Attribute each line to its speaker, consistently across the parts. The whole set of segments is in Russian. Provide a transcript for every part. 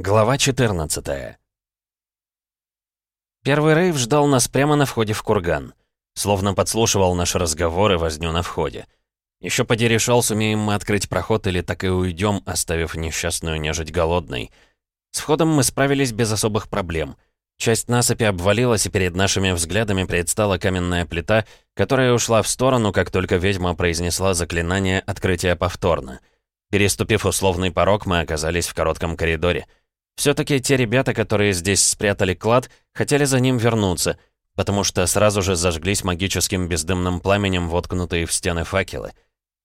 Speaker 1: Глава 14 Первый рейв ждал нас прямо на входе в курган. Словно подслушивал наш разговор и возню на входе. Еще поди решал, сумеем мы открыть проход или так и уйдем, оставив несчастную нежить голодной. С входом мы справились без особых проблем. Часть насыпи обвалилась, и перед нашими взглядами предстала каменная плита, которая ушла в сторону, как только ведьма произнесла заклинание открытия повторно. Переступив условный порог, мы оказались в коротком коридоре. Все-таки те ребята, которые здесь спрятали клад, хотели за ним вернуться, потому что сразу же зажглись магическим бездымным пламенем воткнутые в стены факелы.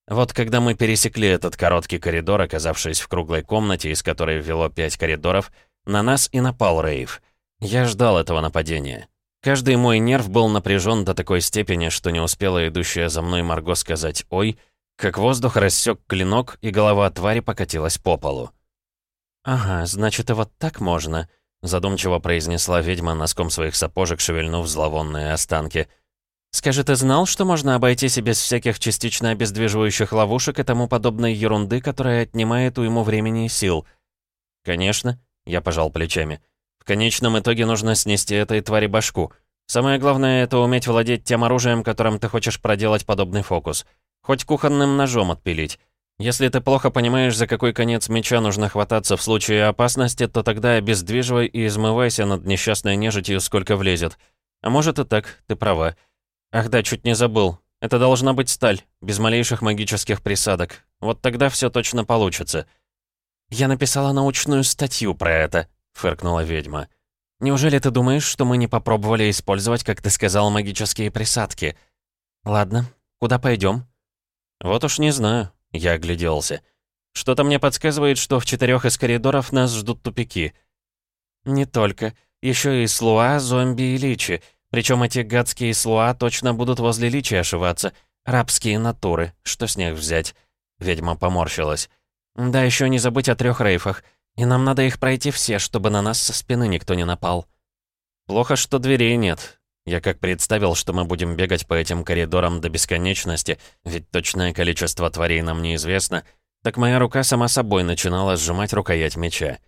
Speaker 1: Вот когда мы пересекли этот короткий коридор, оказавшись в круглой комнате, из которой вело пять коридоров, на нас и напал Рейв. Я ждал этого нападения. Каждый мой нерв был напряжен до такой степени, что не успела идущая за мной Марго сказать «Ой», как воздух рассек клинок, и голова твари покатилась по полу. «Ага, значит, и вот так можно», — задумчиво произнесла ведьма носком своих сапожек, шевельнув зловонные останки — Скажи, ты знал, что можно обойтись и без всяких частично обездвиживающих ловушек и тому подобной ерунды, которая отнимает у ему времени и сил? Конечно, я пожал плечами. В конечном итоге нужно снести этой твари башку. Самое главное — это уметь владеть тем оружием, которым ты хочешь проделать подобный фокус. Хоть кухонным ножом отпилить. Если ты плохо понимаешь, за какой конец меча нужно хвататься в случае опасности, то тогда обездвиживай и измывайся над несчастной нежитью, сколько влезет. А может и так, ты права. Ах да, чуть не забыл. Это должна быть сталь, без малейших магических присадок. Вот тогда все точно получится. Я написала научную статью про это, фыркнула ведьма. Неужели ты думаешь, что мы не попробовали использовать, как ты сказал, магические присадки? Ладно, куда пойдем? Вот уж не знаю, я огляделся. Что-то мне подсказывает, что в четырех из коридоров нас ждут тупики. Не только. Еще и слуа, зомби и личи. Причем эти гадские слуа точно будут возле личи ошиваться. Рабские натуры. Что с них взять? Ведьма поморщилась. Да, еще не забыть о трех рейфах. И нам надо их пройти все, чтобы на нас со спины никто не напал. Плохо, что дверей нет. Я как представил, что мы будем бегать по этим коридорам до бесконечности, ведь точное количество тварей нам неизвестно, так моя рука сама собой начинала сжимать рукоять меча.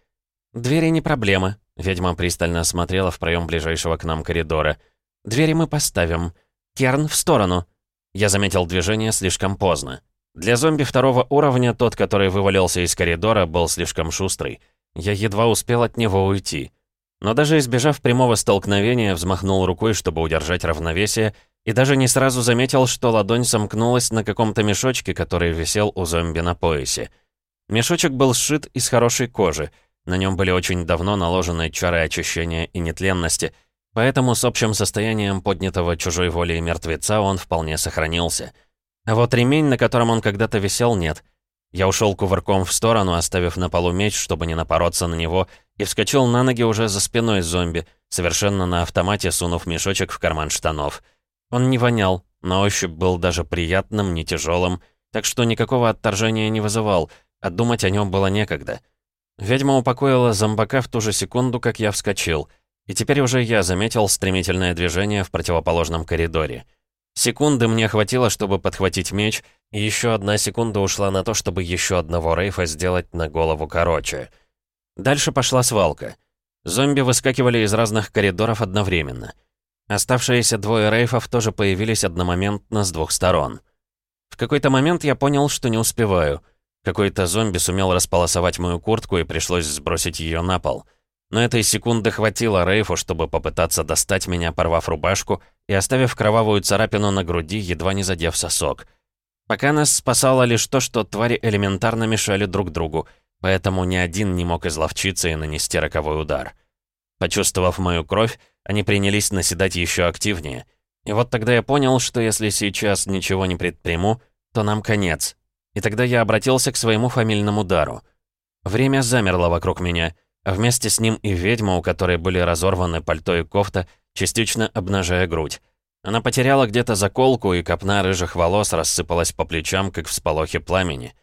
Speaker 1: «Двери не проблема», — ведьма пристально смотрела в проем ближайшего к нам коридора — Двери мы поставим. Керн, в сторону!» Я заметил движение слишком поздно. Для зомби второго уровня тот, который вывалился из коридора, был слишком шустрый. Я едва успел от него уйти. Но даже избежав прямого столкновения, взмахнул рукой, чтобы удержать равновесие, и даже не сразу заметил, что ладонь сомкнулась на каком-то мешочке, который висел у зомби на поясе. Мешочек был сшит из хорошей кожи. На нем были очень давно наложены чары очищения и нетленности — Поэтому с общим состоянием поднятого чужой волей мертвеца он вполне сохранился. А вот ремень, на котором он когда-то висел, нет. Я ушел кувырком в сторону, оставив на полу меч, чтобы не напороться на него, и вскочил на ноги уже за спиной зомби, совершенно на автомате сунув мешочек в карман штанов. Он не вонял, на ощупь был даже приятным, не тяжелым, так что никакого отторжения не вызывал, а думать о нем было некогда. Ведьма упокоила зомбака в ту же секунду, как я вскочил — и теперь уже я заметил стремительное движение в противоположном коридоре. Секунды мне хватило, чтобы подхватить меч, и еще одна секунда ушла на то, чтобы еще одного рейфа сделать на голову короче. Дальше пошла свалка. Зомби выскакивали из разных коридоров одновременно. Оставшиеся двое рейфов тоже появились одномоментно с двух сторон. В какой-то момент я понял, что не успеваю. Какой-то зомби сумел располосовать мою куртку и пришлось сбросить ее на пол. Но этой секунды хватило Рейфу, чтобы попытаться достать меня, порвав рубашку и оставив кровавую царапину на груди, едва не задев сосок. Пока нас спасало лишь то, что твари элементарно мешали друг другу, поэтому ни один не мог изловчиться и нанести роковой удар. Почувствовав мою кровь, они принялись наседать еще активнее. И вот тогда я понял, что если сейчас ничего не предприму, то нам конец. И тогда я обратился к своему фамильному дару. Время замерло вокруг меня — а вместе с ним и ведьма, у которой были разорваны пальто и кофта, частично обнажая грудь. Она потеряла где-то заколку, и копна рыжих волос рассыпалась по плечам, как в сполохе пламени.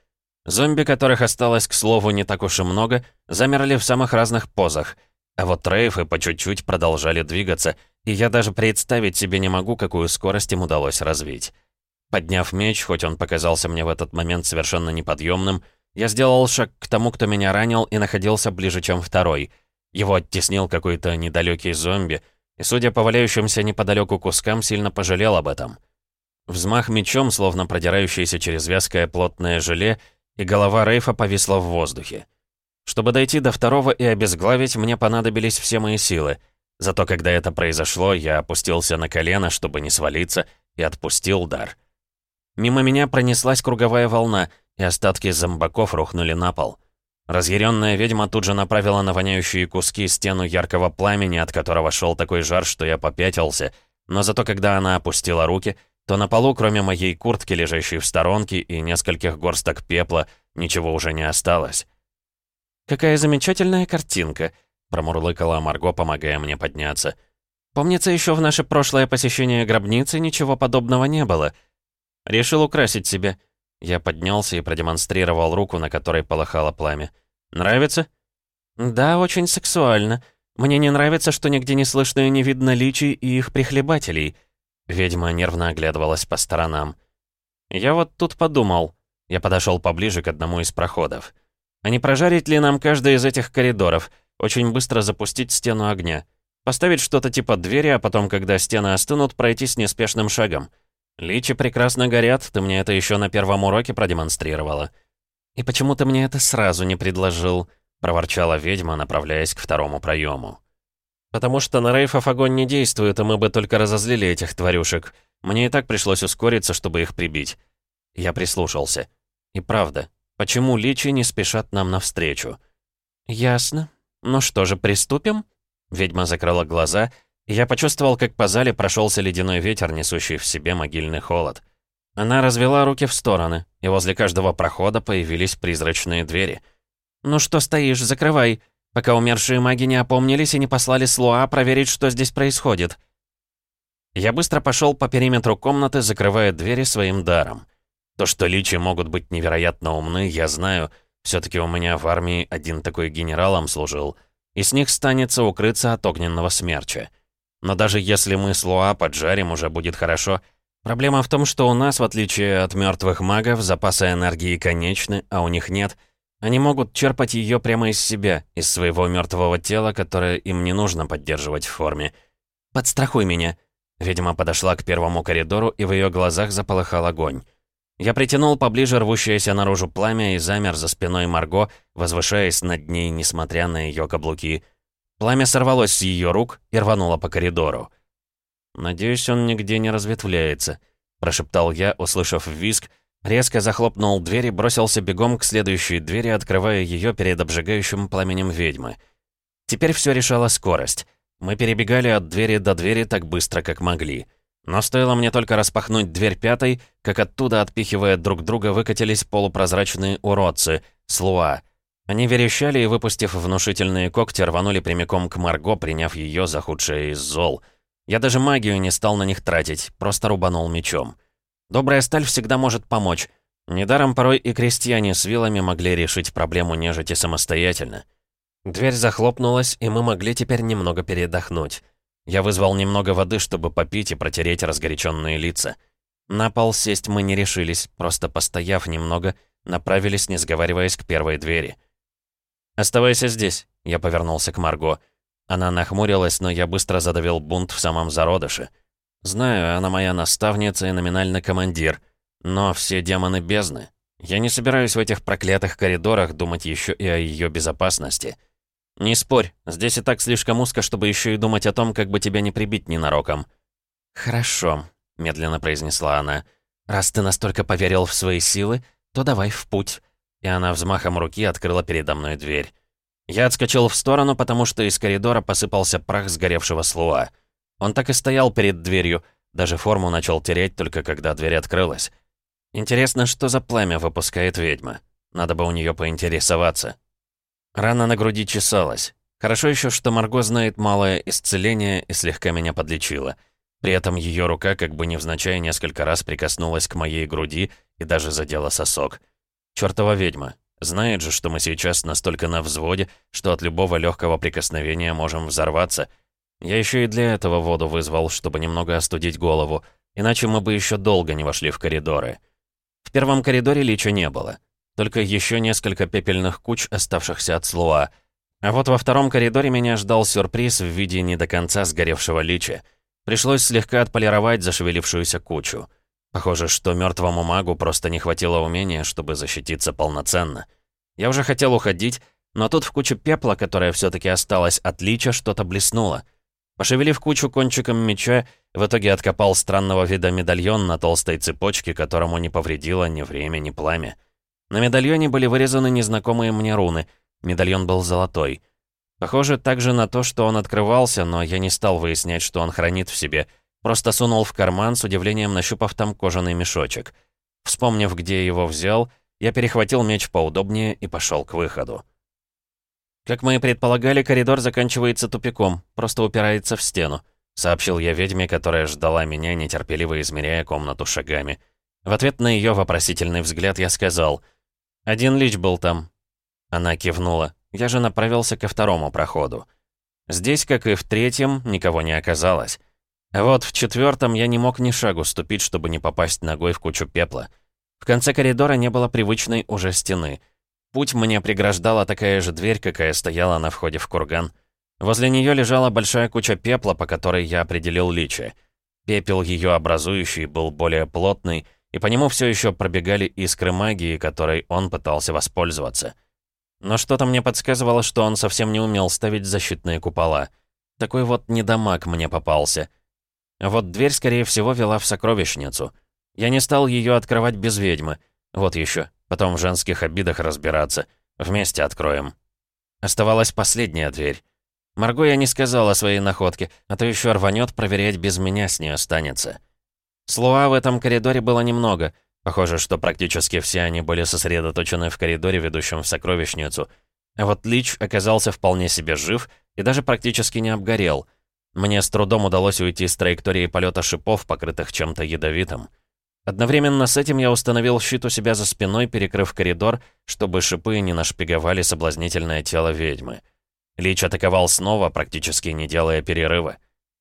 Speaker 1: Зомби, которых осталось, к слову, не так уж и много, замерли в самых разных позах. А вот рейфы по чуть-чуть продолжали двигаться, и я даже представить себе не могу, какую скорость им удалось развить. Подняв меч, хоть он показался мне в этот момент совершенно неподъемным, Я сделал шаг к тому, кто меня ранил, и находился ближе, чем второй. Его оттеснил какой-то недалекий зомби, и, судя по валяющимся неподалеку кускам, сильно пожалел об этом. Взмах мечом, словно продирающийся через вязкое плотное желе, и голова Рейфа повисла в воздухе. Чтобы дойти до второго и обезглавить, мне понадобились все мои силы. Зато когда это произошло, я опустился на колено, чтобы не свалиться, и отпустил дар. Мимо меня пронеслась круговая волна, и остатки зомбаков рухнули на пол. Разъяренная ведьма тут же направила на воняющие куски стену яркого пламени, от которого шел такой жар, что я попятился, но зато когда она опустила руки, то на полу, кроме моей куртки, лежащей в сторонке, и нескольких горсток пепла, ничего уже не осталось. «Какая замечательная картинка!» — промурлыкала Марго, помогая мне подняться. «Помнится, еще в наше прошлое посещение гробницы ничего подобного не было. Решил украсить себя». Я поднялся и продемонстрировал руку, на которой полыхало пламя. «Нравится?» «Да, очень сексуально. Мне не нравится, что нигде не слышно и не видно личий и их прихлебателей». Ведьма нервно оглядывалась по сторонам. «Я вот тут подумал». Я подошел поближе к одному из проходов. «А не прожарить ли нам каждый из этих коридоров? Очень быстро запустить стену огня. Поставить что-то типа двери, а потом, когда стены остынут, пройти с неспешным шагом. Личи прекрасно горят, ты мне это еще на первом уроке продемонстрировала». «И почему ты мне это сразу не предложил?» — проворчала ведьма, направляясь к второму проему. «Потому что на рейфов огонь не действует, и мы бы только разозлили этих тварюшек. Мне и так пришлось ускориться, чтобы их прибить». Я прислушался. И правда, почему личи не спешат нам навстречу? «Ясно. Ну что же, приступим?» Ведьма закрыла глаза, и я почувствовал, как по зале прошелся ледяной ветер, несущий в себе могильный холод. Она развела руки в стороны, и возле каждого прохода появились призрачные двери. «Ну что стоишь, закрывай!» Пока умершие маги не опомнились и не послали Слуа проверить, что здесь происходит. Я быстро пошел по периметру комнаты, закрывая двери своим даром. То, что личи могут быть невероятно умны, я знаю. все таки у меня в армии один такой генералом служил. И с них станется укрыться от огненного смерча. Но даже если мы с Луа поджарим, уже будет хорошо. Проблема в том, что у нас, в отличие от мертвых магов, запасы энергии конечны, а у них нет — они могут черпать ее прямо из себя, из своего мертвого тела, которое им не нужно поддерживать в форме. «Подстрахуй меня!» Ведьма подошла к первому коридору, и в ее глазах заполыхал огонь. Я притянул поближе рвущееся наружу пламя и замер за спиной Марго, возвышаясь над ней, несмотря на ее каблуки. Пламя сорвалось с ее рук и рвануло по коридору. «Надеюсь, он нигде не разветвляется», — прошептал я, услышав визг, Резко захлопнул дверь и бросился бегом к следующей двери, открывая ее перед обжигающим пламенем ведьмы. Теперь все решала скорость. Мы перебегали от двери до двери так быстро, как могли. Но стоило мне только распахнуть дверь пятой, как оттуда, отпихивая друг друга, выкатились полупрозрачные уродцы, слуа. Они верещали и, выпустив внушительные когти, рванули прямиком к Марго, приняв ее за худшее из зол. Я даже магию не стал на них тратить, просто рубанул мечом. Добрая сталь всегда может помочь. Недаром порой и крестьяне с вилами могли решить проблему нежити самостоятельно. Дверь захлопнулась, и мы могли теперь немного передохнуть. Я вызвал немного воды, чтобы попить и протереть разгоряченные лица. На пол сесть мы не решились, просто постояв немного, направились, не сговариваясь, к первой двери. «Оставайся здесь», — я повернулся к Марго. Она нахмурилась, но я быстро задавил бунт в самом зародыше — Знаю, она моя наставница и номинально командир. Но все демоны бездны. Я не собираюсь в этих проклятых коридорах думать еще и о ее безопасности. Не спорь, здесь и так слишком узко, чтобы еще и думать о том, как бы тебя не прибить ненароком. «Хорошо», — медленно произнесла она. «Раз ты настолько поверил в свои силы, то давай в путь». И она взмахом руки открыла передо мной дверь. Я отскочил в сторону, потому что из коридора посыпался прах сгоревшего слуа. Он так и стоял перед дверью, даже форму начал терять только когда дверь открылась. Интересно, что за пламя выпускает ведьма? Надо бы у нее поинтересоваться. Рана на груди чесалась. Хорошо еще, что Марго знает малое исцеление и слегка меня подлечила. При этом ее рука, как бы невзначай, несколько раз прикоснулась к моей груди и даже задела сосок. Чёртова ведьма. Знает же, что мы сейчас настолько на взводе, что от любого легкого прикосновения можем взорваться — я еще и для этого воду вызвал, чтобы немного остудить голову, иначе мы бы еще долго не вошли в коридоры. В первом коридоре Лича не было. только еще несколько пепельных куч, оставшихся от слуа. А вот во втором коридоре меня ждал сюрприз в виде не до конца сгоревшего лича. Пришлось слегка отполировать зашевелившуюся кучу. Похоже, что мертвому магу просто не хватило умения, чтобы защититься полноценно. Я уже хотел уходить, но тут в куче пепла, которая все таки осталась от лича, что-то блеснуло. Пошевелив кучу кончиком меча, в итоге откопал странного вида медальон на толстой цепочке, которому не повредило ни время, ни пламя. На медальоне были вырезаны незнакомые мне руны. Медальон был золотой. Похоже также на то, что он открывался, но я не стал выяснять, что он хранит в себе. Просто сунул в карман, с удивлением нащупав там кожаный мешочек. Вспомнив, где его взял, я перехватил меч поудобнее и пошел к выходу. «Как мы и предполагали, коридор заканчивается тупиком, просто упирается в стену», сообщил я ведьме, которая ждала меня, нетерпеливо измеряя комнату шагами. В ответ на ее вопросительный взгляд я сказал — «Один лич был там». Она кивнула. Я же направился ко второму проходу. Здесь, как и в третьем, никого не оказалось. Вот в четвертом я не мог ни шагу ступить, чтобы не попасть ногой в кучу пепла. В конце коридора не было привычной уже стены. Путь мне преграждала такая же дверь, какая стояла на входе в курган. Возле нее лежала большая куча пепла, по которой я определил личи. Пепел ее образующий был более плотный, и по нему все еще пробегали искры магии, которой он пытался воспользоваться. Но что-то мне подсказывало, что он совсем не умел ставить защитные купола. Такой вот недомаг мне попался. вот дверь, скорее всего, вела в сокровищницу. Я не стал ее открывать без ведьмы. Вот еще. Потом в женских обидах разбираться. Вместе откроем. Оставалась последняя дверь. Марго я не сказал о своей находке, а то еще рванет проверять без меня с ней останется. Слуа в этом коридоре было немного. Похоже, что практически все они были сосредоточены в коридоре, ведущем в сокровищницу. А вот Лич оказался вполне себе жив и даже практически не обгорел. Мне с трудом удалось уйти с траектории полета шипов, покрытых чем-то ядовитым. Одновременно с этим я установил щит у себя за спиной, перекрыв коридор, чтобы шипы не нашпиговали соблазнительное тело ведьмы. Лич атаковал снова, практически не делая перерыва.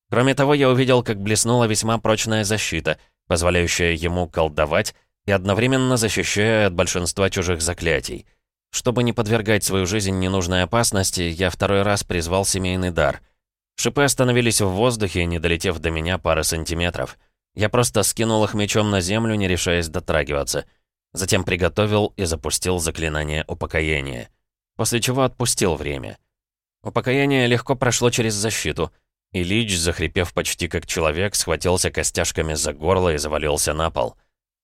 Speaker 1: Кроме того, я увидел, как блеснула весьма прочная защита, позволяющая ему колдовать и одновременно защищая от большинства чужих заклятий. Чтобы не подвергать свою жизнь ненужной опасности, я второй раз призвал семейный дар. Шипы остановились в воздухе, не долетев до меня пары сантиметров. Я просто скинул их мечом на землю, не решаясь дотрагиваться. Затем приготовил и запустил заклинание упокоения. После чего отпустил время. Упокоение легко прошло через защиту — и Лич, захрипев почти как человек, схватился костяшками за горло и завалился на пол.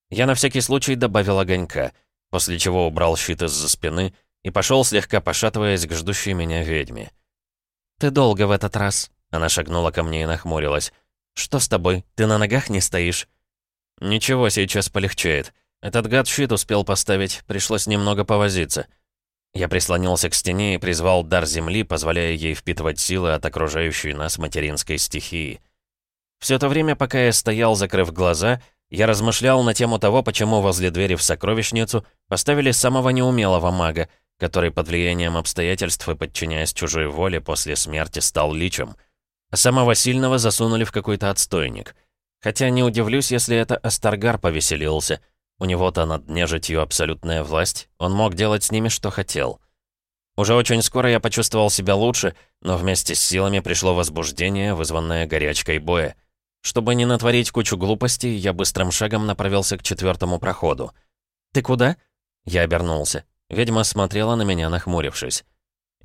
Speaker 1: Я на всякий случай добавил огонька, после чего убрал щит из-за спины и пошел слегка пошатываясь к ждущей меня ведьме. «Ты долго в этот раз», — она шагнула ко мне и нахмурилась. «Что с тобой? Ты на ногах не стоишь?» «Ничего, сейчас полегчает. Этот гад щит успел поставить, пришлось немного повозиться». Я прислонился к стене и призвал дар земли, позволяя ей впитывать силы от окружающей нас материнской стихии. Все это время, пока я стоял, закрыв глаза, я размышлял на тему того, почему возле двери в сокровищницу поставили самого неумелого мага, который под влиянием обстоятельств и подчиняясь чужой воле после смерти стал личем. А самого сильного засунули в какой-то отстойник. Хотя не удивлюсь, если это Астаргар повеселился — у него-то над нежитью абсолютная власть, он мог делать с ними, что хотел. Уже очень скоро я почувствовал себя лучше, но вместе с силами пришло возбуждение, вызванное горячкой боя. Чтобы не натворить кучу глупостей, я быстрым шагом направился к четвертому проходу. «Ты куда?» Я обернулся. Ведьма смотрела на меня, нахмурившись.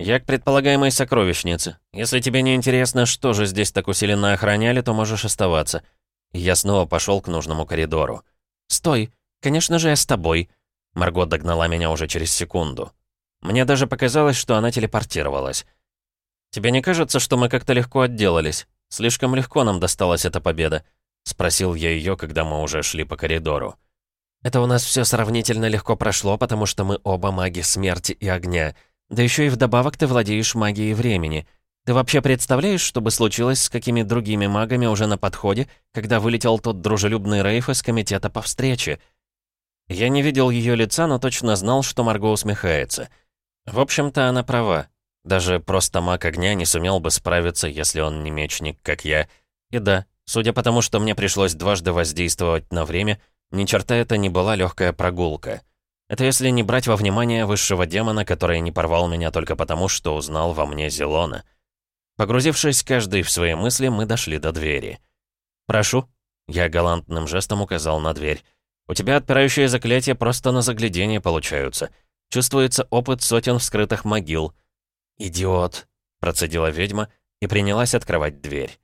Speaker 1: «Я к предполагаемой сокровищнице. Если тебе не интересно, что же здесь так усиленно охраняли, то можешь оставаться». Я снова пошел к нужному коридору. «Стой!» «Конечно же, я с тобой». Марго догнала меня уже через секунду. Мне даже показалось, что она телепортировалась. «Тебе не кажется, что мы как-то легко отделались? Слишком легко нам досталась эта победа?» Спросил я ее, когда мы уже шли по коридору. «Это у нас все сравнительно легко прошло, потому что мы оба маги смерти и огня. Да еще и вдобавок ты владеешь магией времени. Ты вообще представляешь, что бы случилось с какими другими магами уже на подходе, когда вылетел тот дружелюбный рейф из комитета по встрече?» Я не видел ее лица, но точно знал, что Марго усмехается. В общем-то, она права. Даже просто маг огня не сумел бы справиться, если он не мечник, как я. И да, судя по тому, что мне пришлось дважды воздействовать на время, ни черта это не была легкая прогулка. Это если не брать во внимание высшего демона, который не порвал меня только потому, что узнал во мне Зелона. Погрузившись каждый в свои мысли, мы дошли до двери. «Прошу», — я галантным жестом указал на дверь. «У тебя отпирающие заклятия просто на заглядение получаются. Чувствуется опыт сотен вскрытых могил». «Идиот», — процедила ведьма и принялась открывать дверь.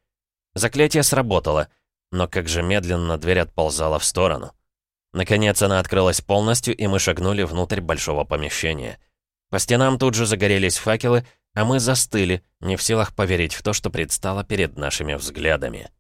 Speaker 1: Заклятие сработало, но как же медленно дверь отползала в сторону. Наконец она открылась полностью, и мы шагнули внутрь большого помещения. По стенам тут же загорелись факелы, а мы застыли, не в силах поверить в то, что предстало перед нашими взглядами.